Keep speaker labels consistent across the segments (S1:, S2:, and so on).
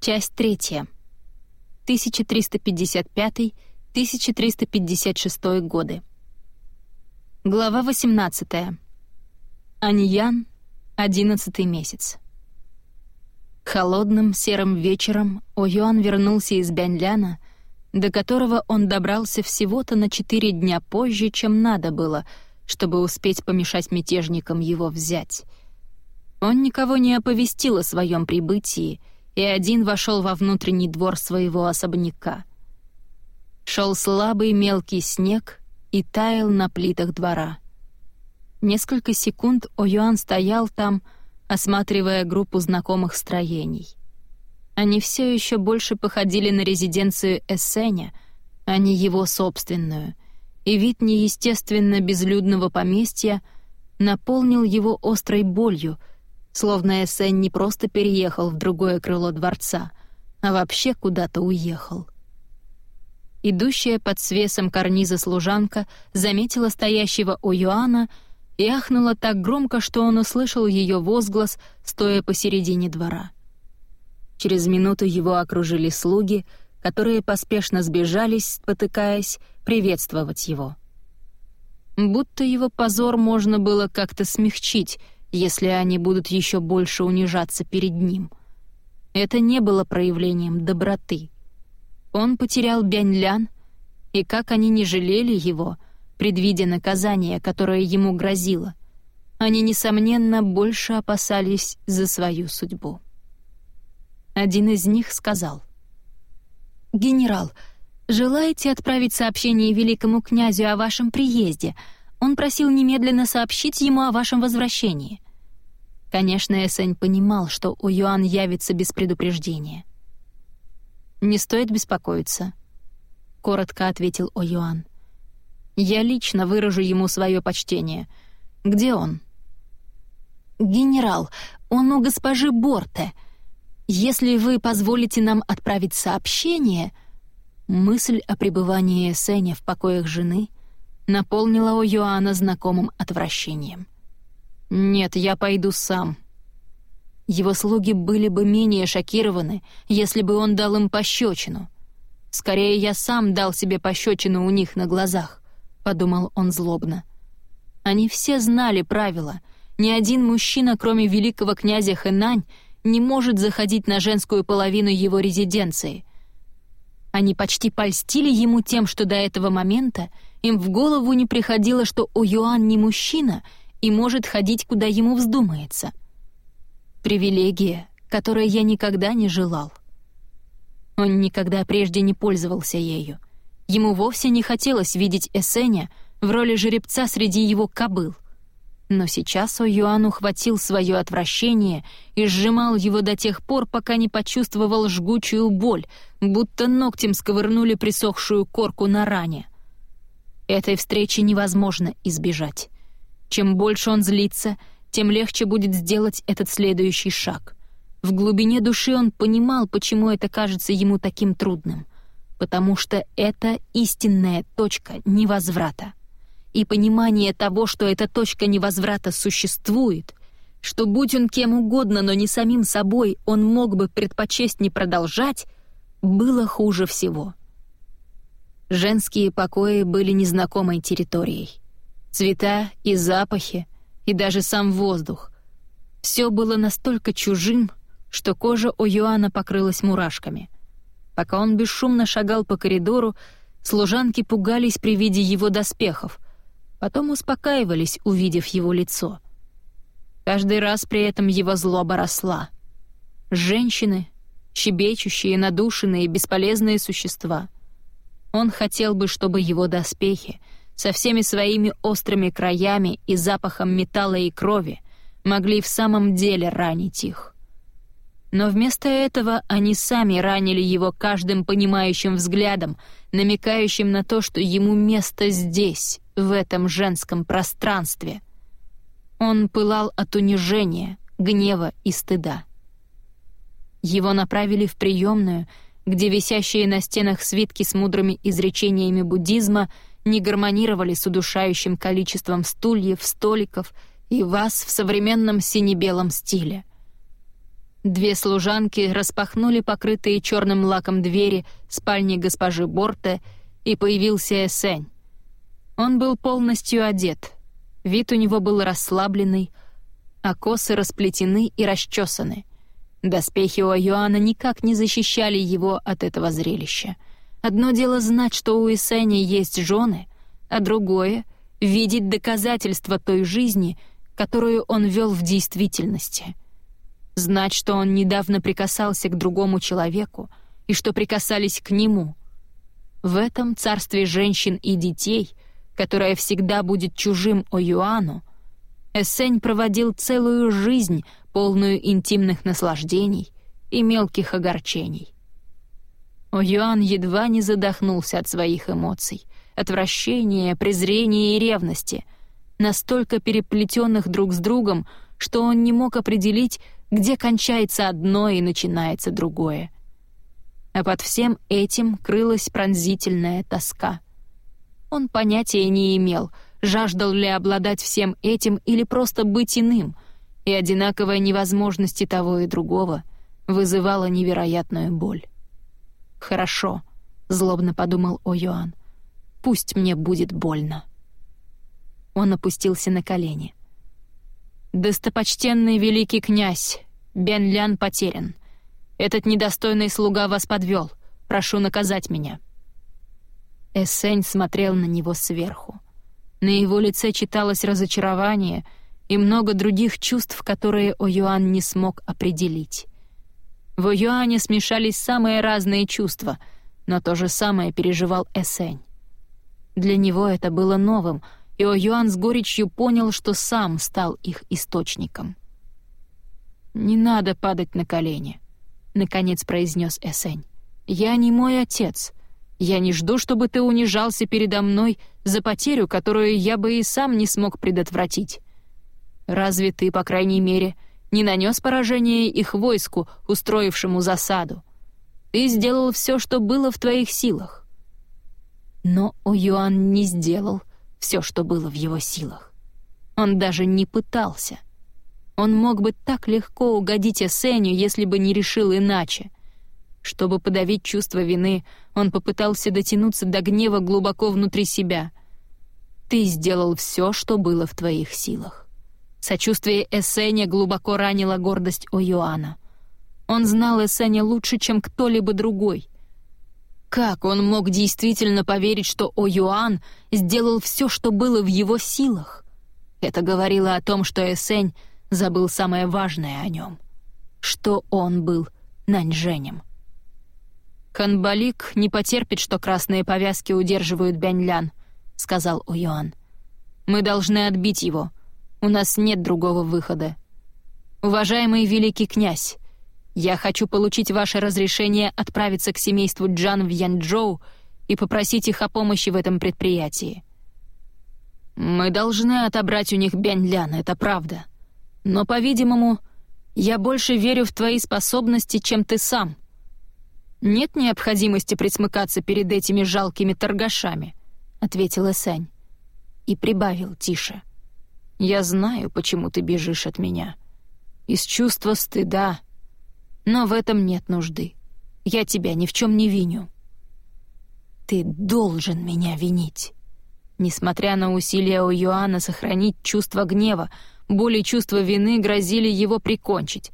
S1: Часть третья. 1355-1356 годы. Глава 18. Аньян, 11 месяц. Холодным серым вечером О'Юан вернулся из Бяньляна, до которого он добрался всего-то на четыре дня позже, чем надо было, чтобы успеть помешать мятежникам его взять. Он никого не оповестил о своем прибытии — и один вошел во внутренний двор своего особняка. Шел слабый мелкий снег и таял на плитах двора. Несколько секунд О'Юан стоял там, осматривая группу знакомых строений. Они все еще больше походили на резиденцию Эссеня, а не его собственную, и вид неестественно безлюдного поместья наполнил его острой болью — словно Эссен не просто переехал в другое крыло дворца, а вообще куда-то уехал. Идущая под свесом карниза служанка заметила стоящего у Йоанна и ахнула так громко, что он услышал ее возглас, стоя посередине двора. Через минуту его окружили слуги, которые поспешно сбежались, спотыкаясь, приветствовать его. Будто его позор можно было как-то смягчить — если они будут еще больше унижаться перед ним. Это не было проявлением доброты. Он потерял Бяньлян, и как они не жалели его, предвидя наказание, которое ему грозило, они, несомненно, больше опасались за свою судьбу. Один из них сказал. «Генерал, желаете отправить сообщение великому князю о вашем приезде?» Он просил немедленно сообщить ему о вашем возвращении. Конечно, Эсень понимал, что у Юан явится без предупреждения. «Не стоит беспокоиться», — коротко ответил О Юан. «Я лично выражу ему свое почтение. Где он?» «Генерал, он у госпожи Борте. Если вы позволите нам отправить сообщение...» Мысль о пребывании Эсеня в покоях жены — наполнила у Йоанна знакомым отвращением. «Нет, я пойду сам». Его слуги были бы менее шокированы, если бы он дал им пощечину. «Скорее, я сам дал себе пощечину у них на глазах», — подумал он злобно. Они все знали правила. Ни один мужчина, кроме великого князя Хэнань, не может заходить на женскую половину его резиденции. Они почти польстили ему тем, что до этого момента им в голову не приходило, что О'Юан не мужчина и может ходить, куда ему вздумается. Привилегия, которой я никогда не желал. Он никогда прежде не пользовался ею. Ему вовсе не хотелось видеть Эсеня в роли жеребца среди его кобыл. Но сейчас О'Юан ухватил свое отвращение и сжимал его до тех пор, пока не почувствовал жгучую боль, будто ногтем сковырнули присохшую корку на ране — Этой встречи невозможно избежать. Чем больше он злится, тем легче будет сделать этот следующий шаг. В глубине души он понимал, почему это кажется ему таким трудным. Потому что это истинная точка невозврата. И понимание того, что эта точка невозврата существует, что будь он кем угодно, но не самим собой, он мог бы предпочесть не продолжать, было хуже всего. Женские покои были незнакомой территорией. Цвета и запахи, и даже сам воздух. Все было настолько чужим, что кожа у Йоанна покрылась мурашками. Пока он бесшумно шагал по коридору, служанки пугались при виде его доспехов, потом успокаивались, увидев его лицо. Каждый раз при этом его злоба росла. Женщины, щебечущие, надушенные, бесполезные существа — он хотел бы, чтобы его доспехи со всеми своими острыми краями и запахом металла и крови могли в самом деле ранить их. Но вместо этого они сами ранили его каждым понимающим взглядом, намекающим на то, что ему место здесь, в этом женском пространстве. Он пылал от унижения, гнева и стыда. Его направили в приемную — где висящие на стенах свитки с мудрыми изречениями буддизма не гармонировали с удушающим количеством стульев, столиков и ваз в современном сине-белом стиле. Две служанки распахнули покрытые черным лаком двери спальни госпожи Борте, и появился Эсень. Он был полностью одет. Вид у него был расслабленный, а косы расплетены и расчесаны. Доспехи у Юана никак не защищали его от этого зрелища. Одно дело знать, что у Эсеня есть жены, а другое — видеть доказательства той жизни, которую он вел в действительности. Знать, что он недавно прикасался к другому человеку и что прикасались к нему. В этом царстве женщин и детей, которое всегда будет чужим о Юану, Эссень проводил целую жизнь, полную интимных наслаждений и мелких огорчений. О Юан едва не задохнулся от своих эмоций, отвращения, презрения и ревности, настолько переплетенных друг с другом, что он не мог определить, где кончается одно и начинается другое. А под всем этим крылась пронзительная тоска. Он понятия не имел, жаждал ли обладать всем этим или просто быть иным, и одинаковая невозможность и того и другого вызывала невероятную боль. «Хорошо», — злобно подумал О-Юан, — «пусть мне будет больно». Он опустился на колени. «Достопочтенный великий князь, Бен Лян потерян. Этот недостойный слуга вас подвел. Прошу наказать меня». Эссень смотрел на него сверху. На его лице читалось разочарование и много других чувств, которые О'Юан не смог определить. В О'Юане смешались самые разные чувства, но то же самое переживал Эссень. Для него это было новым, и О'Юан с горечью понял, что сам стал их источником. «Не надо падать на колени», — наконец произнес Эсень. «Я не мой отец. Я не жду, чтобы ты унижался передо мной за потерю, которую я бы и сам не смог предотвратить. Разве ты, по крайней мере, не нанес поражение их войску, устроившему засаду? Ты сделал все, что было в твоих силах». Но О'Юан не сделал все, что было в его силах. Он даже не пытался — он мог бы так легко угодить Эсеню, если бы не решил иначе. Чтобы подавить чувство вины, он попытался дотянуться до гнева глубоко внутри себя. «Ты сделал все, что было в твоих силах». Сочувствие Эсеня глубоко ранило гордость О'Юана. Он знал Эсеня лучше, чем кто-либо другой. Как он мог действительно поверить, что О'Юан сделал все, что было в его силах? Это говорило о том, что Эсень забыл самое важное о нем, что он был Наньженем. «Ханбалик не потерпит, что красные повязки удерживают Бяньлян», — сказал Уюан. «Мы должны отбить его. У нас нет другого выхода. Уважаемый великий князь, я хочу получить ваше разрешение отправиться к семейству Джан в Янчжоу и попросить их о помощи в этом предприятии. Мы должны отобрать у них Бяньлян, это правда», но, по-видимому, я больше верю в твои способности, чем ты сам. Нет необходимости присмыкаться перед этими жалкими торгашами, ответила Сань и прибавил тише. Я знаю, почему ты бежишь от меня. Из чувства стыда. Но в этом нет нужды. Я тебя ни в чем не виню. Ты должен меня винить. Несмотря на усилия у Йоанна сохранить чувство гнева, Боли и чувство вины грозили его прикончить.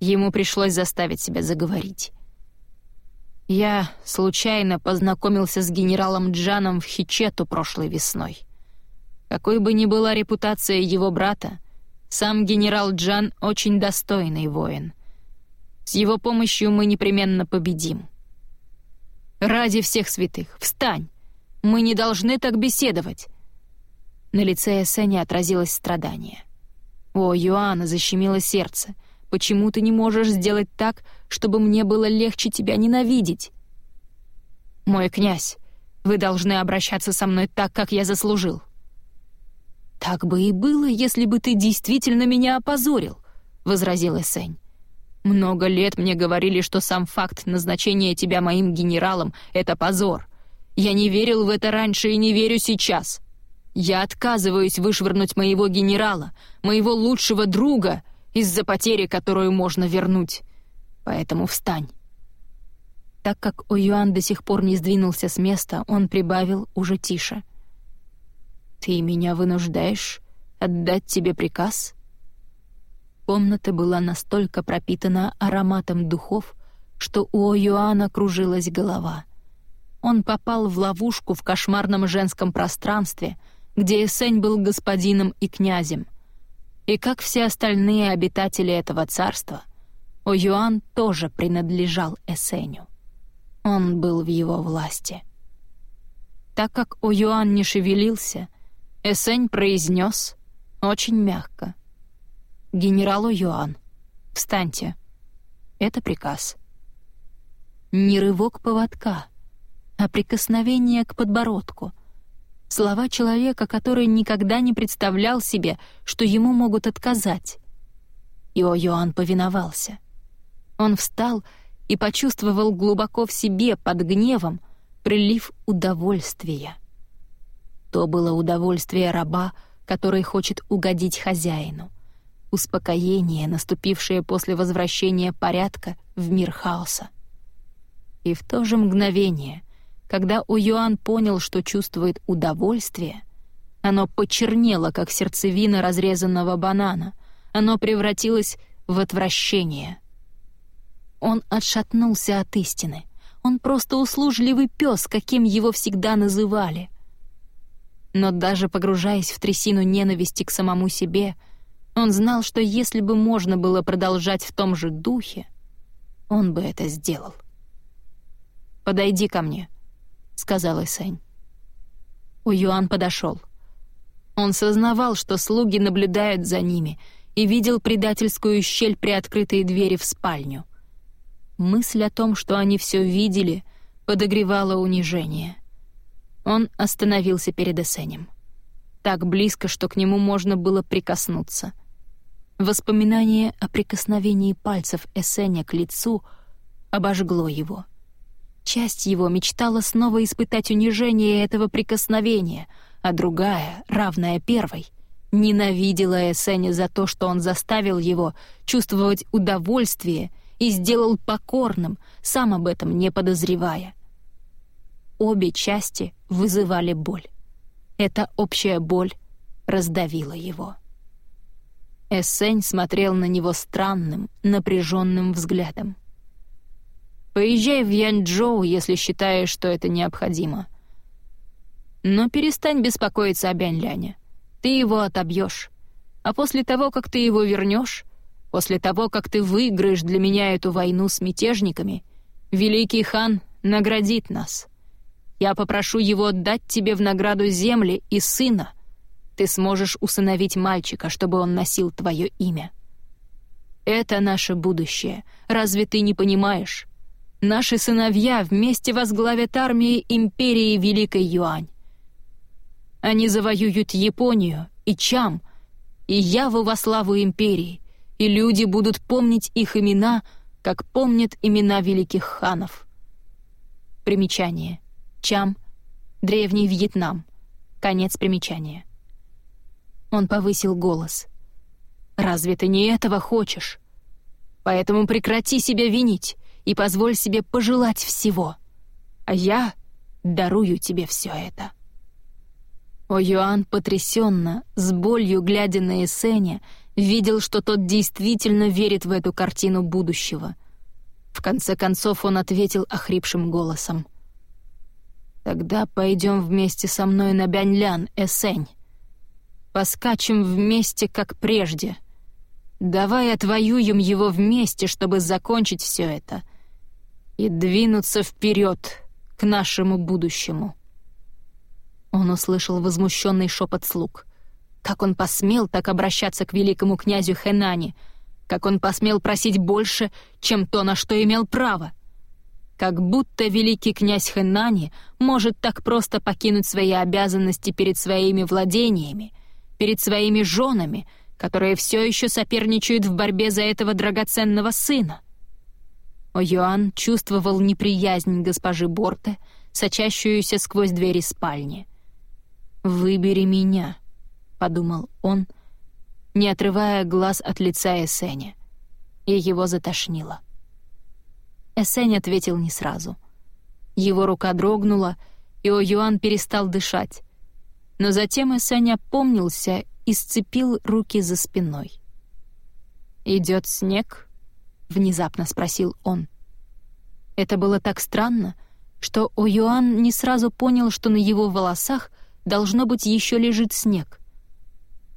S1: Ему пришлось заставить себя заговорить. Я случайно познакомился с генералом Джаном в Хичету прошлой весной. Какой бы ни была репутация его брата, сам генерал Джан очень достойный воин. С его помощью мы непременно победим. Ради всех святых, встань! Мы не должны так беседовать. На лице Эссеня отразилось страдание. О, Юана, защемило сердце. Почему ты не можешь сделать так, чтобы мне было легче тебя ненавидеть? Мой князь, вы должны обращаться со мной так, как я заслужил. Так бы и было, если бы ты действительно меня опозорил, возразил Эсень. Много лет мне говорили, что сам факт назначения тебя моим генералом — это позор. Я не верил в это раньше и не верю сейчас. Я отказываюсь вышвырнуть моего генерала, моего лучшего друга из-за потери, которую можно вернуть. Поэтому встань». Так как О'Юан до сих пор не сдвинулся с места, он прибавил уже тише. «Ты меня вынуждаешь отдать тебе приказ?» Комната была настолько пропитана ароматом духов, что у О'Юана кружилась голова. Он попал в ловушку в кошмарном женском пространстве, где Эсень был господином и князем. И как все остальные обитатели этого царства, О'Юан тоже принадлежал Эсеню. Он был в его власти. Так как О'Юан не шевелился, Эсень произнес очень мягко. «Генерал О'Юан, встаньте. Это приказ». Не рывок поводка, а прикосновение к подбородку. Слова человека, который никогда не представлял себе, что ему могут отказать. И О'Юан повиновался. Он встал и почувствовал глубоко в себе под гневом прилив удовольствия. То было удовольствие раба, который хочет угодить хозяину, успокоение, наступившее после возвращения порядка в мир хаоса. И в то же мгновение, когда Уюан понял, что чувствует удовольствие, оно почернело, как сердцевина разрезанного банана, оно превратилось в отвращение. Он отшатнулся от истины. Он просто услужливый пес, каким его всегда называли. Но даже погружаясь в трясину ненависти к самому себе, он знал, что если бы можно было продолжать в том же духе, он бы это сделал. «Подойди ко мне», — сказал Исэнь. Уюан подошел. Он сознавал, что слуги наблюдают за ними, и видел предательскую щель при открытой двери в спальню. Мысль о том, что они все видели, подогревала унижение. Он остановился перед Эсенем. Так близко, что к нему можно было прикоснуться. Воспоминание о прикосновении пальцев Эсеня к лицу обожгло его. Часть его мечтала снова испытать унижение этого прикосновения, а другая, равная первой, ненавидела Эсеня за то, что он заставил его чувствовать удовольствие — и сделал покорным, сам об этом не подозревая. Обе части вызывали боль. Эта общая боль раздавила его. Эссень смотрел на него странным, напряженным взглядом. «Поезжай в Янчжоу, если считаешь, что это необходимо. Но перестань беспокоиться о Бяньляне. Ты его отобьешь. А после того, как ты его вернешь, После того, как ты выиграешь для меня эту войну с мятежниками, великий хан наградит нас. Я попрошу его отдать тебе в награду земли и сына. Ты сможешь усыновить мальчика, чтобы он носил твое имя. Это наше будущее. Разве ты не понимаешь? Наши сыновья вместе возглавят армии империи Великой Юань. Они завоюют Японию и Чам, и Яву во славу империи, и люди будут помнить их имена, как помнят имена великих ханов. Примечание. Чам. Древний Вьетнам. Конец примечания. Он повысил голос. «Разве ты не этого хочешь? Поэтому прекрати себя винить и позволь себе пожелать всего. А я дарую тебе все это». О Юан потрясенно, с болью глядя на Эсеня, видел, что тот действительно верит в эту картину будущего. В конце концов он ответил охрипшим голосом. «Тогда пойдем вместе со мной на Бяньлян, Эсень. Поскачем вместе, как прежде. Давай отвоюем его вместе, чтобы закончить все это и двинуться вперед к нашему будущему». Он услышал возмущенный шепот слуг — как он посмел так обращаться к великому князю Хэнани? Как он посмел просить больше, чем то, на что имел право? Как будто великий князь Хэнани может так просто покинуть свои обязанности перед своими владениями, перед своими женами, которые все еще соперничают в борьбе за этого драгоценного сына. О'Юан чувствовал неприязнь госпожи Борте, сочащуюся сквозь двери спальни. «Выбери меня», подумал он, не отрывая глаз от лица Эсеня, и его затошнило. Эсень ответил не сразу. Его рука дрогнула, и О'Юан перестал дышать. Но затем Эсень опомнился и сцепил руки за спиной. «Идет снег?» — внезапно спросил он. Это было так странно, что О'Юан не сразу понял, что на его волосах должно быть еще лежит снег.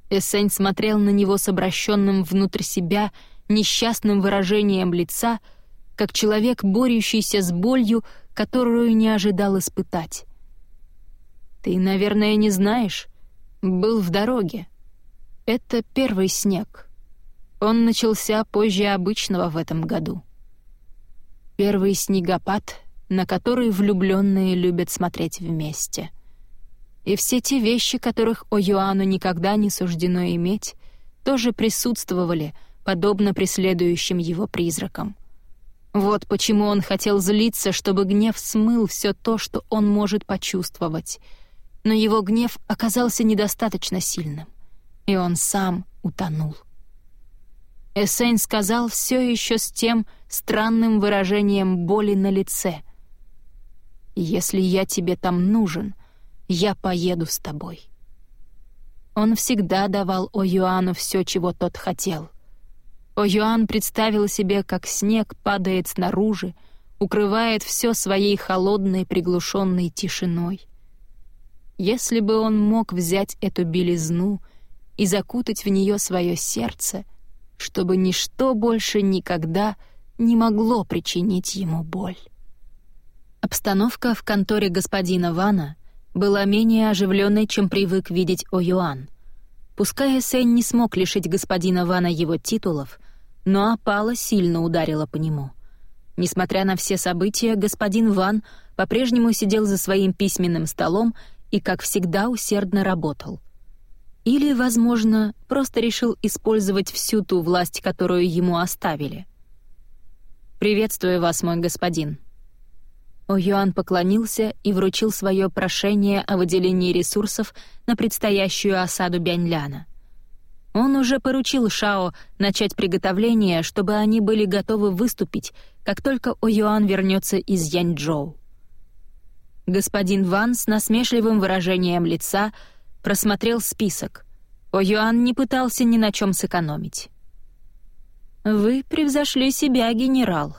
S1: Эссень смотрел на него с обращенным внутрь себя несчастным выражением лица, как человек, борющийся с болью, которую не ожидал испытать. «Ты, наверное, не знаешь. Был в дороге. Это первый снег. Он начался позже обычного в этом году. Первый снегопад, на который влюбленные любят смотреть вместе. И все те вещи, которых О'Юану никогда не суждено иметь, тоже присутствовали, подобно преследующим его призракам. Вот почему он хотел злиться, чтобы гнев смыл все то, что он может почувствовать — но его гнев оказался недостаточно сильным, и он сам утонул. Эссень сказал все еще с тем странным выражением боли на лице. «Если я тебе там нужен, я поеду с тобой». Он всегда давал О'Юану все, чего тот хотел. О'Юан представил себе, как снег падает снаружи, укрывает все своей холодной приглушенной тишиной. Если бы он мог взять эту белизну и закутать в нее свое сердце, чтобы ничто больше никогда не могло причинить ему боль. Обстановка в конторе господина Вана была менее оживленной, чем привык видеть О'Юан. Пускай Эсень не смог лишить господина Вана его титулов, но опала сильно ударила по нему. Несмотря на все события, господин Ван по-прежнему сидел за своим письменным столом и, как всегда, усердно работал. Или, возможно, просто решил использовать всю ту власть, которую ему оставили. «Приветствую вас, мой господин». О'Юан поклонился и вручил свое прошение о выделении ресурсов на предстоящую осаду Бяньляна. Он уже поручил Шао начать приготовление, чтобы они были готовы выступить, как только О'Юан вернется из Яньчжоу. Господин Ван с насмешливым выражением лица просмотрел список. О Юан не пытался ни на чем сэкономить. «Вы превзошли себя, генерал.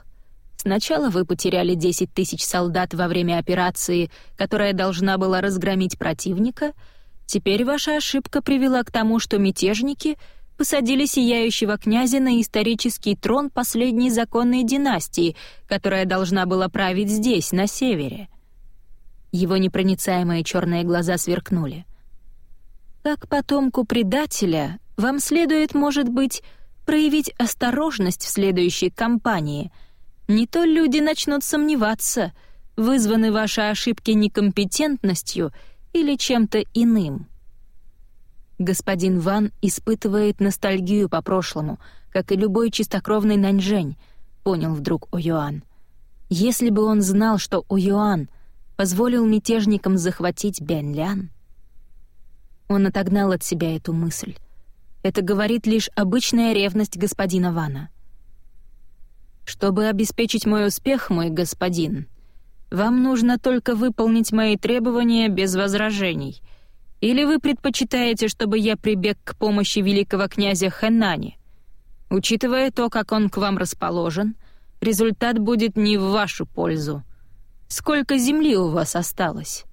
S1: Сначала вы потеряли 10 тысяч солдат во время операции, которая должна была разгромить противника. Теперь ваша ошибка привела к тому, что мятежники посадили сияющего князя на исторический трон последней законной династии, которая должна была править здесь, на севере». Его непроницаемые черные глаза сверкнули. «Как потомку предателя, вам следует, может быть, проявить осторожность в следующей кампании. Не то люди начнут сомневаться, вызваны ваши ошибки некомпетентностью или чем-то иным». Господин Ван испытывает ностальгию по прошлому, как и любой чистокровный Наньжэнь, понял вдруг О'Юан. Если бы он знал, что О'Юан позволил мятежникам захватить Бяньлян? Он отогнал от себя эту мысль. Это говорит лишь обычная ревность господина Вана. «Чтобы обеспечить мой успех, мой господин, вам нужно только выполнить мои требования без возражений. Или вы предпочитаете, чтобы я прибег к помощи великого князя Хэнани? Учитывая то, как он к вам расположен, результат будет не в вашу пользу. Сколько земли у вас осталось?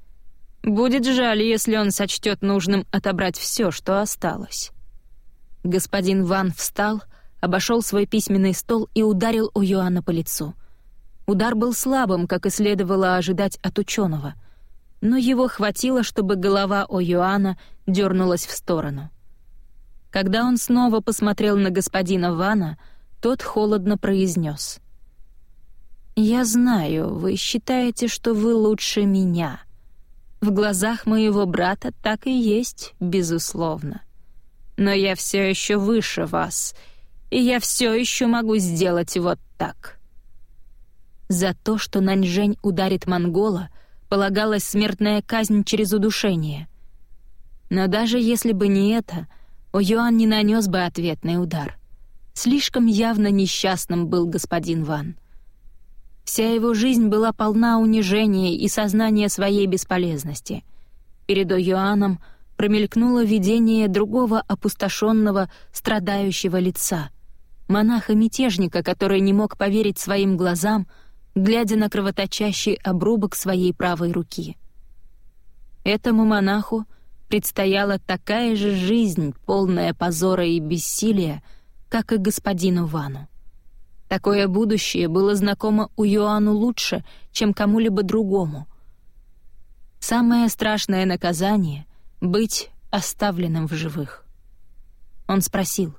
S1: Будет жаль, если он сочтет нужным отобрать все, что осталось». Господин Ван встал, обошел свой письменный стол и ударил у Йоанна по лицу. Удар был слабым, как и следовало ожидать от ученого, но его хватило, чтобы голова Йоанна дернулась в сторону. Когда он снова посмотрел на господина Вана, тот холодно произнес: «Я знаю, вы считаете, что вы лучше меня. В глазах моего брата так и есть, безусловно. Но я все еще выше вас, и я все еще могу сделать вот так». За то, что Наньжэнь ударит монгола, полагалась смертная казнь через удушение. Но даже если бы не это, О'Юан не нанес бы ответный удар. Слишком явно несчастным был господин Ван. Вся его жизнь была полна унижения и сознания своей бесполезности. Перед О'Юаном промелькнуло видение другого опустошенного, страдающего лица. Монаха-мятежника, который не мог поверить своим глазам, глядя на кровоточащий обрубок своей правой руки. Этому монаху предстояла такая же жизнь, полная позора и бессилия, как и господину Вану. Такое будущее было знакомо у Йоанну лучше, чем кому-либо другому. Самое страшное наказание — быть оставленным в живых. Он спросил,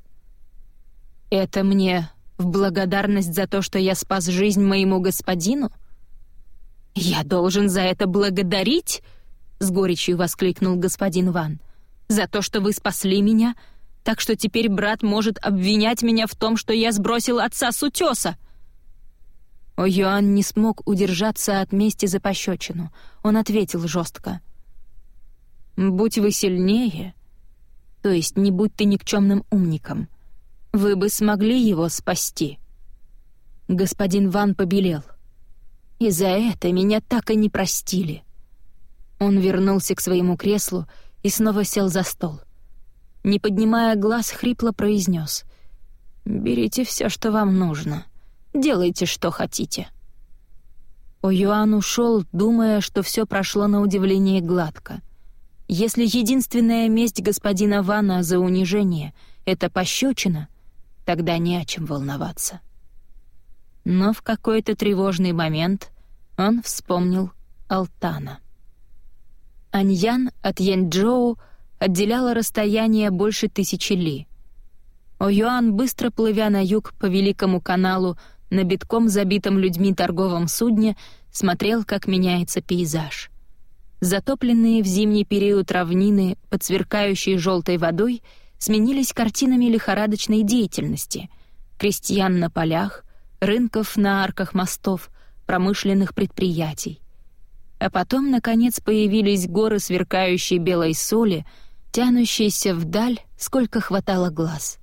S1: «Это мне в благодарность за то, что я спас жизнь моему господину? Я должен за это благодарить?» — с горечью воскликнул господин Ван. «За то, что вы спасли меня, так что теперь брат может обвинять меня в том, что я сбросил отца с утеса!» О Юан не смог удержаться от мести за пощечину. Он ответил жестко. «Будь вы сильнее, то есть не будь ты никчемным умником, вы бы смогли его спасти». Господин Ван побелел. «И за это меня так и не простили». Он вернулся к своему креслу и снова сел за стол. Не поднимая глаз, хрипло произнес: «Берите все, что вам нужно. Делайте, что хотите». О Юан ушел, думая, что все прошло на удивление гладко. Если единственная месть господина Вана за унижение — это пощечина, тогда не о чем волноваться. Но в какой-то тревожный момент он вспомнил Алтана. Аньян от Янчжоу отделяло расстояние больше тысячи ли. О'Юан, быстро плывя на юг по Великому каналу на битком забитом людьми торговом судне, смотрел, как меняется пейзаж. Затопленные в зимний период равнины под сверкающей желтой водой сменились картинами лихорадочной деятельности — крестьян на полях, рынков на арках мостов, промышленных предприятий. А потом, наконец, появились горы сверкающей белой соли, тянущиеся вдаль, сколько хватало глаз.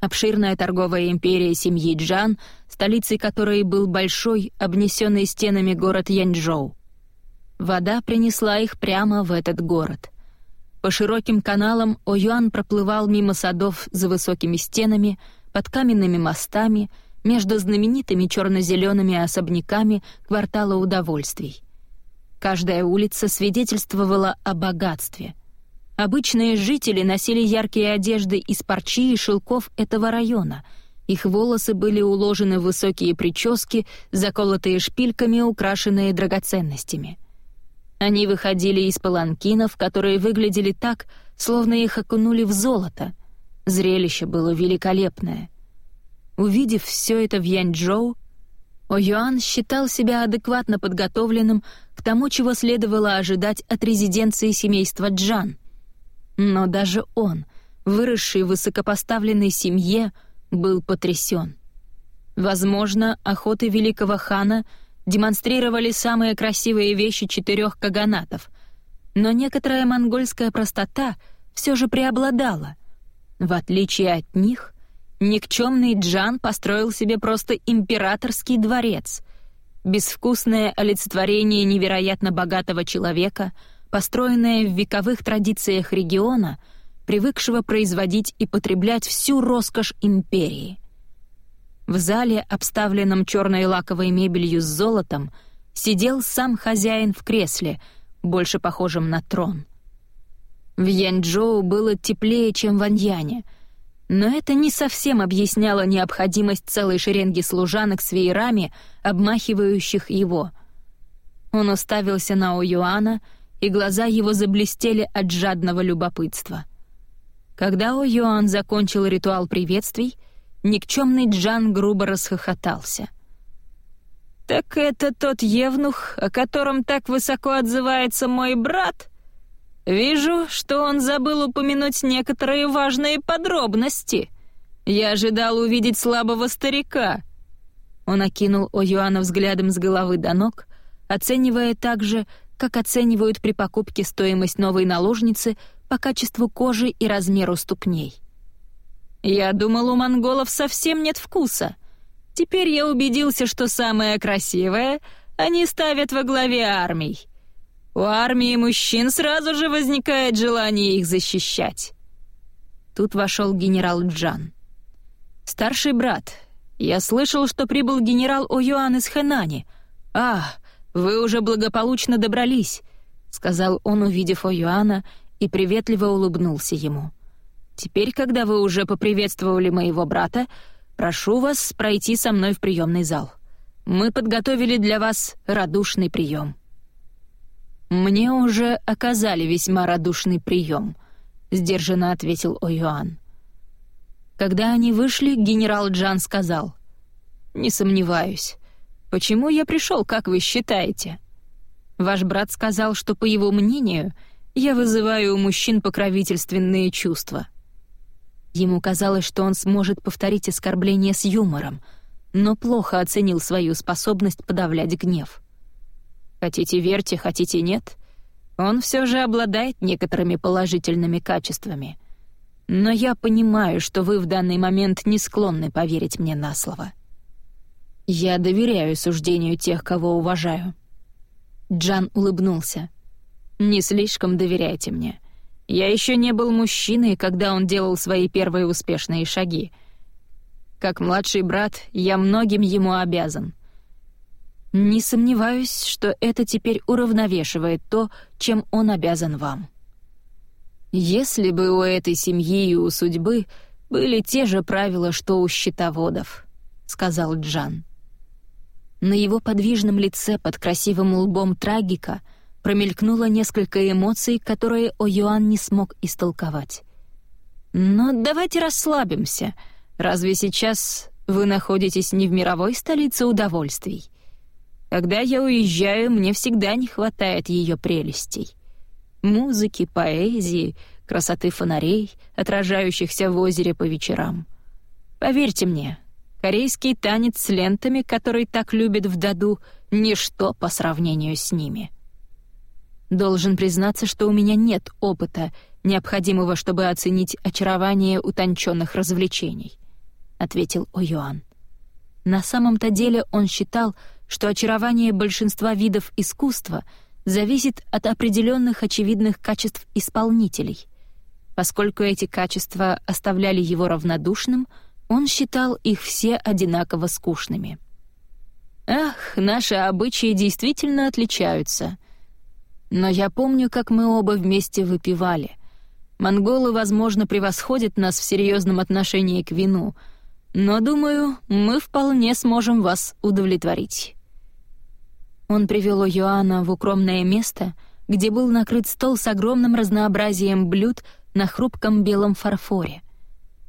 S1: Обширная торговая империя семьи Джан, столицей которой был большой, обнесенный стенами город Янчжоу. Вода принесла их прямо в этот город. По широким каналам О'Юан проплывал мимо садов за высокими стенами, под каменными мостами, между знаменитыми черно-зелеными особняками квартала удовольствий. Каждая улица свидетельствовала о богатстве. Обычные жители носили яркие одежды из парчи и шелков этого района. Их волосы были уложены в высокие прически, заколотые шпильками, украшенные драгоценностями. Они выходили из паланкинов, которые выглядели так, словно их окунули в золото. Зрелище было великолепное. Увидев все это в Янчжоу, О'Юан считал себя адекватно подготовленным к тому, чего следовало ожидать от резиденции семейства Джан. Но даже он, выросший в высокопоставленной семье, был потрясен. Возможно, охоты великого хана демонстрировали самые красивые вещи четырех каганатов, но некоторая монгольская простота все же преобладала. В отличие от них, Никчемный Джан построил себе просто императорский дворец. Безвкусное олицетворение невероятно богатого человека, построенное в вековых традициях региона, привыкшего производить и потреблять всю роскошь империи. В зале, обставленном черной лаковой мебелью с золотом, сидел сам хозяин в кресле, больше похожем на трон. В Янчжоу было теплее, чем в Аньяне — но это не совсем объясняло необходимость целой шеренги служанок с веерами, обмахивающих его. Он уставился на О'Юана, и глаза его заблестели от жадного любопытства. Когда О'Юан закончил ритуал приветствий, никчемный Джан грубо расхохотался. «Так это тот евнух, о котором так высоко отзывается мой брат?» «Вижу, что он забыл упомянуть некоторые важные подробности. Я ожидал увидеть слабого старика». Он окинул О'Юана взглядом с головы до ног, оценивая так же, как оценивают при покупке стоимость новой наложницы по качеству кожи и размеру ступней. Я думал, у монголов совсем нет вкуса. Теперь я убедился, что самое красивое они ставят во главе армий. У армии мужчин сразу же возникает желание их защищать. Тут вошел генерал Джан. «Старший брат, я слышал, что прибыл генерал О'Юан из Хэнани. А, вы уже благополучно добрались», — сказал он, увидев О'Юана, и приветливо улыбнулся ему. «Теперь, когда вы уже поприветствовали моего брата, прошу вас пройти со мной в приемный зал. Мы подготовили для вас радушный прием». «Мне уже оказали весьма радушный прием», — сдержанно ответил О'Юан. Когда они вышли, генерал Джан сказал, «Не сомневаюсь. Почему я пришел, как вы считаете?» Ваш брат сказал, что, по его мнению, я вызываю у мужчин покровительственные чувства. Ему казалось, что он сможет повторить оскорбление с юмором, но плохо оценил свою способность подавлять гнев. Хотите верьте, хотите нет, он все же обладает некоторыми положительными качествами. Но я понимаю, что вы в данный момент не склонны поверить мне на слово. Я доверяю суждению тех, кого уважаю. Джан улыбнулся. «Не слишком доверяйте мне. Я еще не был мужчиной, когда он делал свои первые успешные шаги. Как младший брат, я многим ему обязан. Не сомневаюсь, что это теперь уравновешивает то, чем он обязан вам. Если бы у этой семьи и у судьбы были те же правила, что у счетоводов, сказал Джан. На его подвижном лице под красивым лбом трагика — промелькнуло несколько эмоций, которые О'Юан не смог истолковать. «Но давайте расслабимся. Разве сейчас вы находитесь не в мировой столице удовольствий? Когда я уезжаю, мне всегда не хватает ее прелестей. Музыки, поэзии, красоты фонарей, отражающихся в озере по вечерам. Поверьте мне, корейский танец с лентами, который так любит в Даду, — ничто по сравнению с ними». Должен признаться, что у меня нет опыта, необходимого, чтобы оценить очарование утонченных развлечений», — ответил О'Юан. На самом-то деле он считал, что очарование большинства видов искусства зависит от определенных очевидных качеств исполнителей. Поскольку эти качества оставляли его равнодушным, он считал их все одинаково скучными. «Ах, наши обычаи действительно отличаются», но я помню, как мы оба вместе выпивали. Монголы, возможно, превосходят нас в серьезном отношении к вину, но, думаю, мы вполне сможем вас удовлетворить». Он привел Йоанна в укромное место, где был накрыт стол с огромным разнообразием блюд на хрупком белом фарфоре.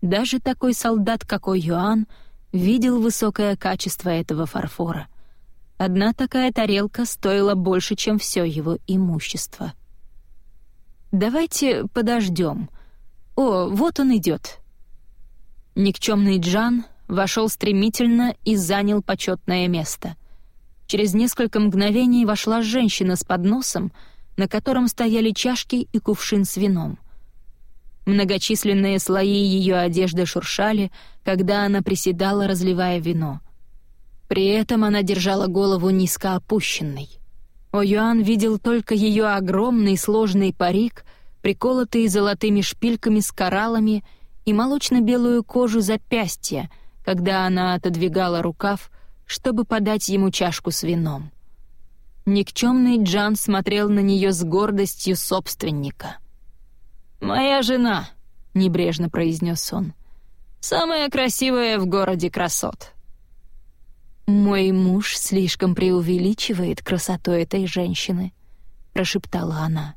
S1: Даже такой солдат, как Йоанн, видел высокое качество этого фарфора — Одна такая тарелка стоила больше, чем все его имущество. «Давайте подождем. О, вот он идет. Никчемный Джан вошел стремительно и занял почетное место. Через несколько мгновений вошла женщина с подносом, на котором стояли чашки и кувшин с вином. Многочисленные слои ее одежды шуршали, когда она приседала, разливая вино — при этом она держала голову низко опущенной. О'Юан видел только ее огромный сложный парик, приколотый золотыми шпильками с кораллами и молочно-белую кожу запястья, когда она отодвигала рукав, чтобы подать ему чашку с вином. Никчемный Джан смотрел на нее с гордостью собственника. «Моя жена», — небрежно произнес он, — «самая красивая в городе красот». «Мой муж слишком преувеличивает красоту этой женщины», — прошептала она.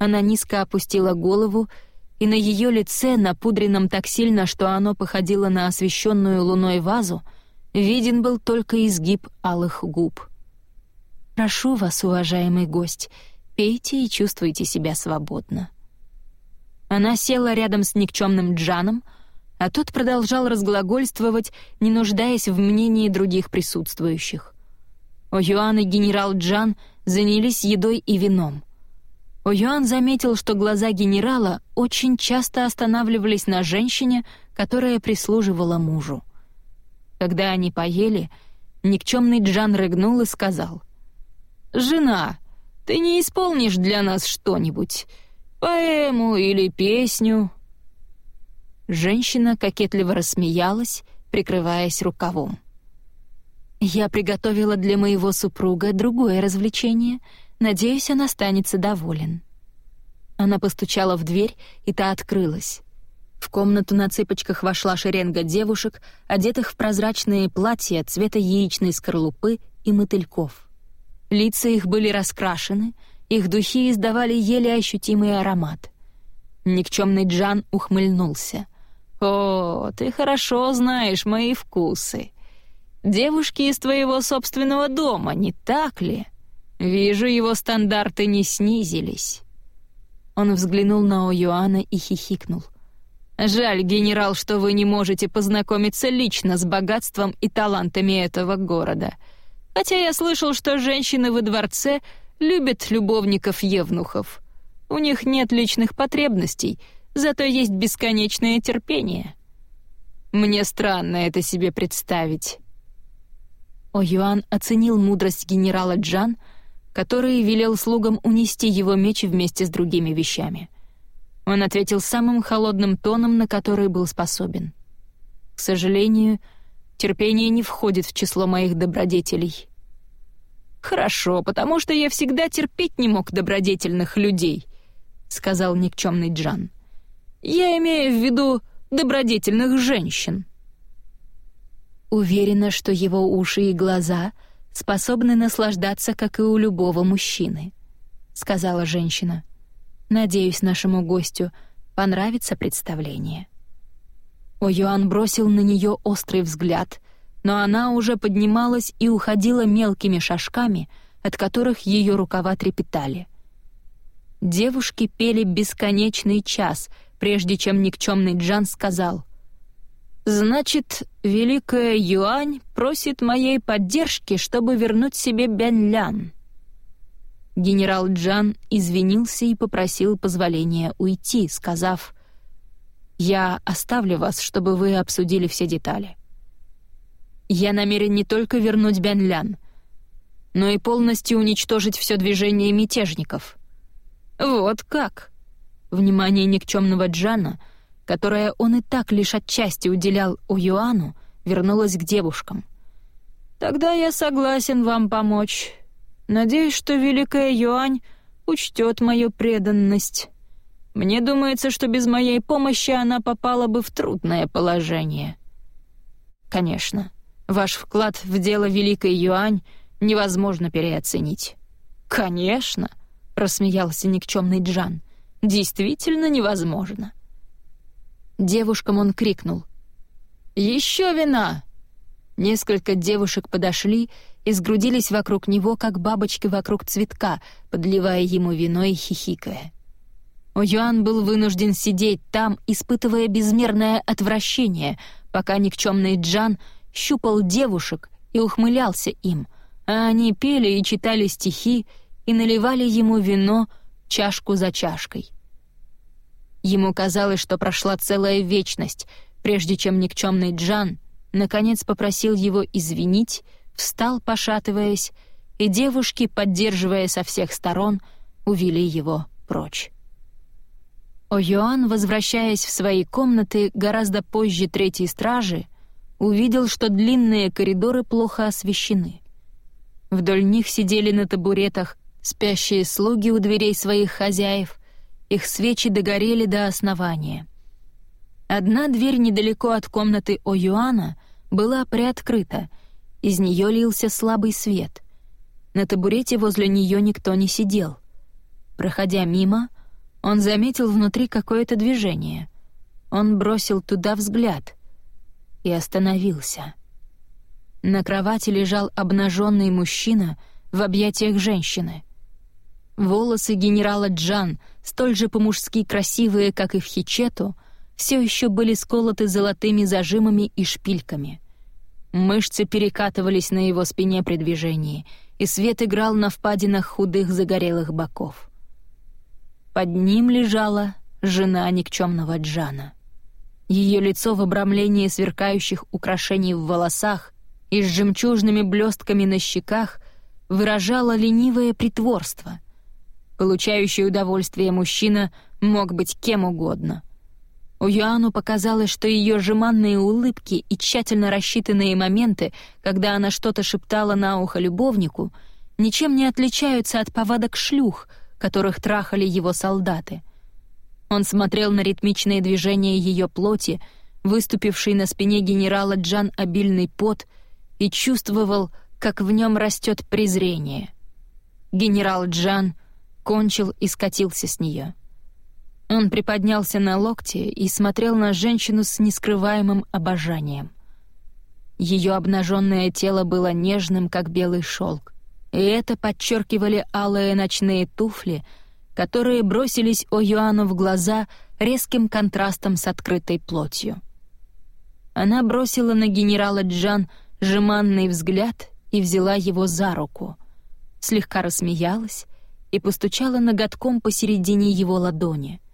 S1: Она низко опустила голову, и на ее лице, напудренном так сильно, что оно походило на освещенную луной вазу, виден был только изгиб алых губ. «Прошу вас, уважаемый гость, пейте и чувствуйте себя свободно». Она села рядом с никчемным Джаном, — а тот продолжал разглагольствовать, не нуждаясь в мнении других присутствующих. О'Юан и генерал Джан занялись едой и вином. О'Юан заметил, что глаза генерала очень часто останавливались на женщине, которая прислуживала мужу. Когда они поели, никчемный Джан рыгнул и сказал, «Жена, ты не исполнишь для нас что-нибудь? Поэму или песню?» Женщина кокетливо рассмеялась, прикрываясь рукавом. «Я приготовила для моего супруга другое развлечение — Надеюсь, он останется доволен. Она постучала в дверь, и та открылась. В комнату на цыпочках вошла шеренга девушек, одетых в прозрачные платья цвета яичной скорлупы и мотыльков. Лица их были раскрашены, их духи издавали еле ощутимый аромат. Никчемный Джан ухмыльнулся. «О, ты хорошо знаешь мои вкусы. Девушки из твоего собственного дома, не так ли?» Вижу, его стандарты не снизились. Он взглянул на О'Юана и хихикнул. «Жаль, генерал, что вы не можете познакомиться лично с богатством и талантами этого города. Хотя я слышал, что женщины во дворце любят любовников-евнухов. У них нет личных потребностей, зато есть бесконечное терпение. Мне странно это себе представить». О'Юан оценил мудрость генерала Джан — который велел слугам унести его меч вместе с другими вещами. Он ответил самым холодным тоном, на который был способен. «К сожалению, терпение не входит в число моих добродетелей». «Хорошо, потому что я всегда терпеть не мог добродетельных людей», — сказал никчемный Джан. «Я имею в виду добродетельных женщин». Уверена, что его уши и глаза — способны наслаждаться, как и у любого мужчины», — сказала женщина. «Надеюсь, нашему гостю понравится представление». О'Юан бросил на нее острый взгляд, но она уже поднималась и уходила мелкими шажками, от которых ее рукава трепетали. Девушки пели бесконечный час, прежде чем никчемный Джан сказал — Значит, Великая Юань просит моей поддержки, чтобы вернуть себе Бянь-Лян. Генерал Джан извинился и попросил позволения уйти, сказав, «Я оставлю вас, чтобы вы обсудили все детали. Я намерен не только вернуть Бянь-Лян, но и полностью уничтожить все движение мятежников». «Вот как!» Внимание никчемного Джана — которое он и так лишь отчасти уделял у Юану, вернулась к девушкам. «Тогда я согласен вам помочь. Надеюсь, что Великая Юань учтет мою преданность. Мне думается, что без моей помощи она попала бы в трудное положение». «Конечно, ваш вклад в дело Великой Юань невозможно переоценить». «Конечно», — рассмеялся никчемный Джан, — «действительно невозможно. Девушкам он крикнул. «Еще вина!» Несколько девушек подошли и сгрудились вокруг него, как бабочки вокруг цветка, подливая ему вино и хихикая. О'Юан был вынужден сидеть там, испытывая безмерное отвращение, пока никчемный Джан щупал девушек и ухмылялся им, а они пели и читали стихи и наливали ему вино чашку за чашкой. Ему казалось, что прошла целая вечность, прежде чем никчемный Джан наконец попросил его извинить, встал, пошатываясь, и девушки, поддерживая со всех сторон, увели его прочь. О'Юан, возвращаясь в свои комнаты гораздо позже третьей стражи, увидел, что длинные коридоры плохо освещены. Вдоль них сидели на табуретах спящие слуги у дверей своих хозяев, их свечи догорели до основания. Одна дверь недалеко от комнаты О'Юана была приоткрыта, из нее лился слабый свет. На табурете возле нее никто не сидел. Проходя мимо, он заметил внутри какое-то движение. Он бросил туда взгляд и остановился. На кровати лежал обнаженный мужчина в объятиях женщины. Волосы генерала Джан, столь же по-мужски красивые, как и в Хичету, все еще были сколоты золотыми зажимами и шпильками. Мышцы перекатывались на его спине при движении, и свет играл на впадинах худых загорелых боков. Под ним лежала жена никчемного Джана. Ее лицо в обрамлении сверкающих украшений в волосах и с жемчужными блестками на щеках выражало ленивое притворство. Получающий удовольствие мужчина мог быть кем угодно. У Юану показалось, что ее жеманные улыбки и тщательно рассчитанные моменты, когда она что-то шептала на ухо любовнику, ничем не отличаются от повадок шлюх, которых трахали его солдаты. Он смотрел на ритмичные движения ее плоти, выступивший на спине генерала Джан обильный пот, и чувствовал, как в нем растет презрение. Генерал Джан кончил и скатился с нее. Он приподнялся на локте и смотрел на женщину с нескрываемым обожанием. Ее обнаженное тело было нежным, как белый шелк, и это подчеркивали алые ночные туфли, которые бросились о Юану в глаза резким контрастом с открытой плотью. Она бросила на генерала Джан жеманный взгляд и взяла его за руку, слегка рассмеялась и постучала ноготком посередине его ладони —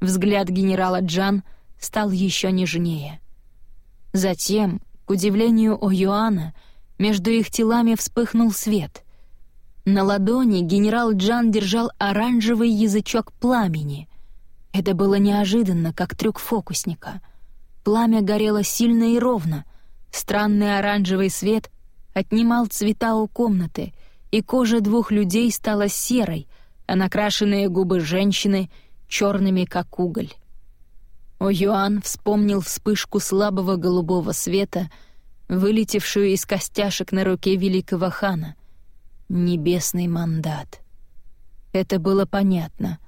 S1: Взгляд генерала Джан стал еще нежнее. Затем, к удивлению О'Юана, между их телами вспыхнул свет. На ладони генерал Джан держал оранжевый язычок пламени. Это было неожиданно, как трюк фокусника. Пламя горело сильно и ровно. Странный оранжевый свет отнимал цвета у комнаты, и кожа двух людей стала серой, а накрашенные губы женщины — черными, как уголь. О Юан вспомнил вспышку слабого голубого света, вылетевшую из костяшек на руке великого хана. Небесный мандат. Это было понятно.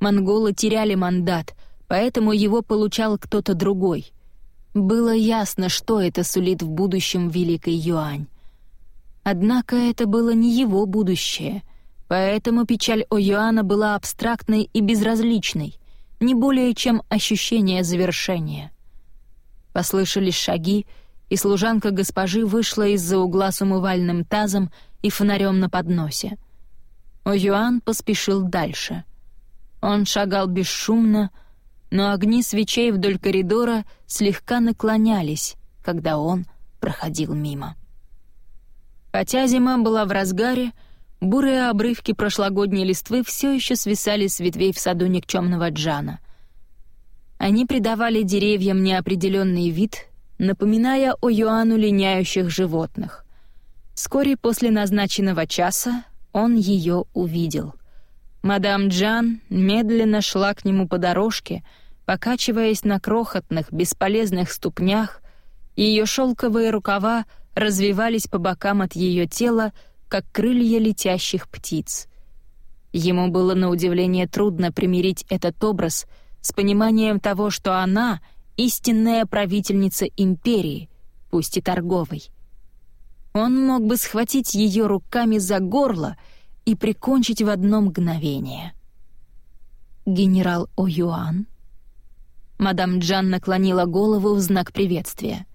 S1: Монголы теряли мандат, поэтому его получал кто-то другой. Было ясно, что это сулит в будущем Великий Юань. Однако это было не его будущее — Поэтому печаль О'Юана была абстрактной и безразличной, не более чем ощущение завершения. Послышались шаги, и служанка госпожи вышла из-за угла с умывальным тазом и фонарем на подносе. О'Юан поспешил дальше. Он шагал бесшумно, но огни свечей вдоль коридора слегка наклонялись, когда он проходил мимо. Хотя зима была в разгаре, Бурые обрывки прошлогодней листвы все еще свисали с ветвей в саду никчемного Джана. Они придавали деревьям неопределенный вид, напоминая о Йоанну линяющих животных. Вскоре после назначенного часа он ее увидел. Мадам Джан медленно шла к нему по дорожке, покачиваясь на крохотных, бесполезных ступнях, и ее шелковые рукава развивались по бокам от ее тела, как крылья летящих птиц. Ему было на удивление трудно примирить этот образ с пониманием того, что она — истинная правительница империи, пусть и торговой. Он мог бы схватить ее руками за горло и прикончить в одно мгновение. «Генерал О'Юан?» Мадам Джан наклонила голову в знак приветствия.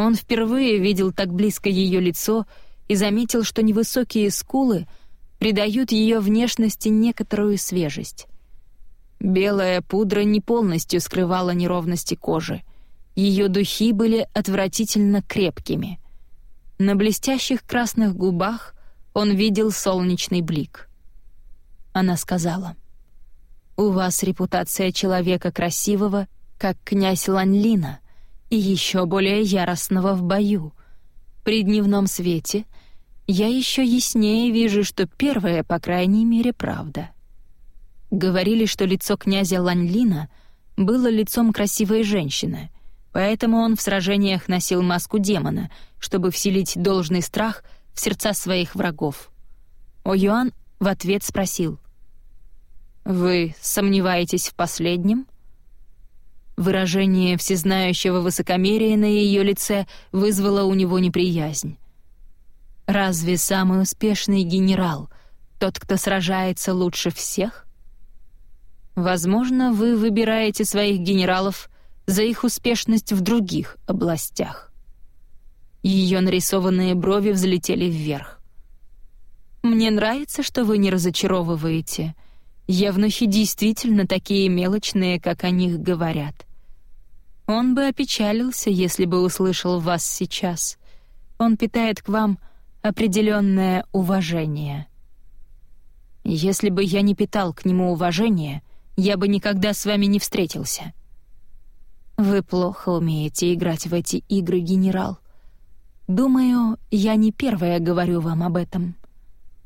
S1: Он впервые видел так близко ее лицо — и заметил, что невысокие скулы придают ее внешности некоторую свежесть. Белая пудра не полностью скрывала неровности кожи. Ее духи были отвратительно крепкими. На блестящих красных губах он видел солнечный блик. Она сказала, «У вас репутация человека красивого, как князь Ланлина, и еще более яростного в бою. При дневном свете — я еще яснее вижу, что первое, по крайней мере, правда. Говорили, что лицо князя Ланлина было лицом красивой женщины, поэтому он в сражениях носил маску демона, чтобы вселить должный страх в сердца своих врагов. О Юан в ответ спросил. «Вы сомневаетесь в последнем?» Выражение всезнающего высокомерия на ее лице вызвало у него неприязнь. Разве самый успешный генерал тот, кто сражается лучше всех? Возможно, вы выбираете своих генералов за их успешность в других областях. Ее нарисованные брови взлетели вверх. Мне нравится, что вы не разочаровываете. Евнухи действительно такие мелочные, как о них говорят. Он бы опечалился, если бы услышал вас сейчас. Он питает к вам определенное уважение. Если бы я не питал к нему уважения, я бы никогда с вами не встретился. Вы плохо умеете играть в эти игры, генерал. Думаю, я не первая говорю вам об этом.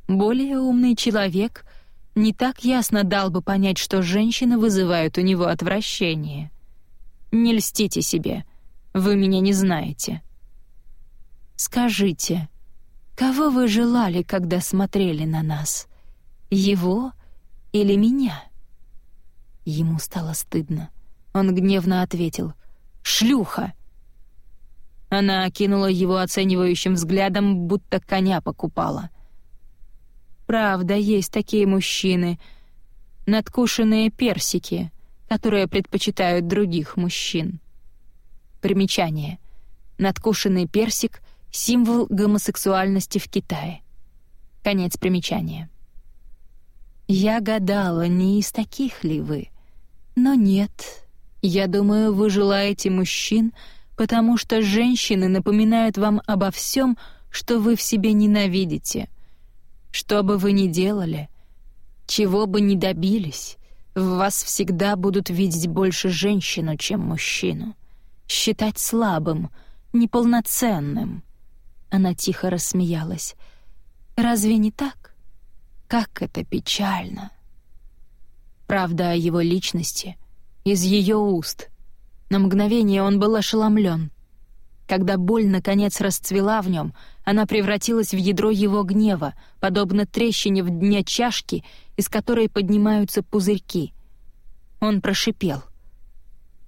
S1: Более умный человек не так ясно дал бы понять, что женщины вызывают у него отвращение. Не льстите себе. Вы меня не знаете. Скажите, кого вы желали, когда смотрели на нас? Его или меня? Ему стало стыдно. Он гневно ответил: "Шлюха". Она окинула его оценивающим взглядом, будто коня покупала. Правда, есть такие мужчины, надкушенные персики, которые предпочитают других мужчин. Примечание. Надкушенный персик — символ гомосексуальности в Китае. Конец примечания. Я гадала, не из таких ли вы. Но нет. Я думаю, вы желаете мужчин, потому что женщины напоминают вам обо всем, что вы в себе ненавидите. Что бы вы ни делали, чего бы ни добились, в вас всегда будут видеть больше женщину, чем мужчину. Считать слабым, неполноценным. Она тихо рассмеялась. Разве не так? Как это печально. Правда о его личности из ее уст. На мгновение он был ошеломлен. Когда боль наконец расцвела в нем, она превратилась в ядро его гнева, подобно трещине в дне чашки, из которой поднимаются пузырьки. Он прошипел.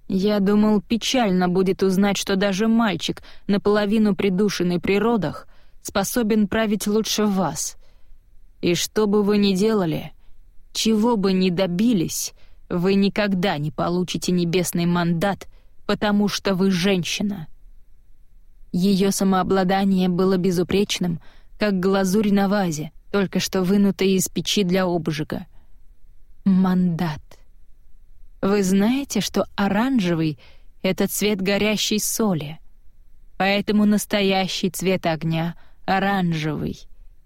S1: «Я думал, печально будет узнать, что даже мальчик, наполовину придушенный при родах, способен править лучше вас. И что бы вы ни делали, чего бы ни добились, вы никогда не получите небесный мандат, потому что вы женщина». Ее самообладание было безупречным, как глазурь на вазе, только что вынутая из печи для обжига. Мандат. Вы знаете, что оранжевый — это цвет горящей соли, поэтому настоящий цвет огня — оранжевый,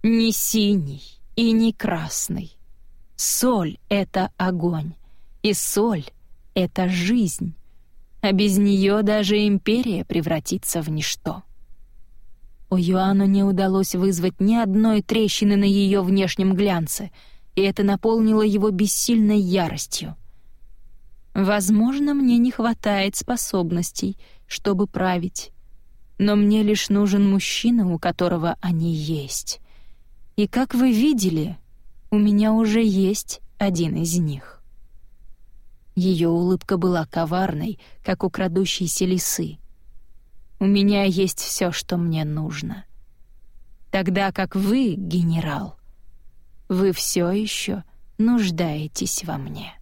S1: не синий и не красный. Соль — это огонь, и соль — это жизнь а без нее даже империя превратится в ничто. У Юану не удалось вызвать ни одной трещины на ее внешнем глянце, и это наполнило его бессильной яростью. Возможно, мне не хватает способностей, чтобы править, но мне лишь нужен мужчина, у которого они есть. И как вы видели, у меня уже есть один из них. Ее улыбка была коварной, как у крадущейся лисы. «У меня есть все, что мне нужно. Тогда как вы, генерал, вы все еще нуждаетесь во мне».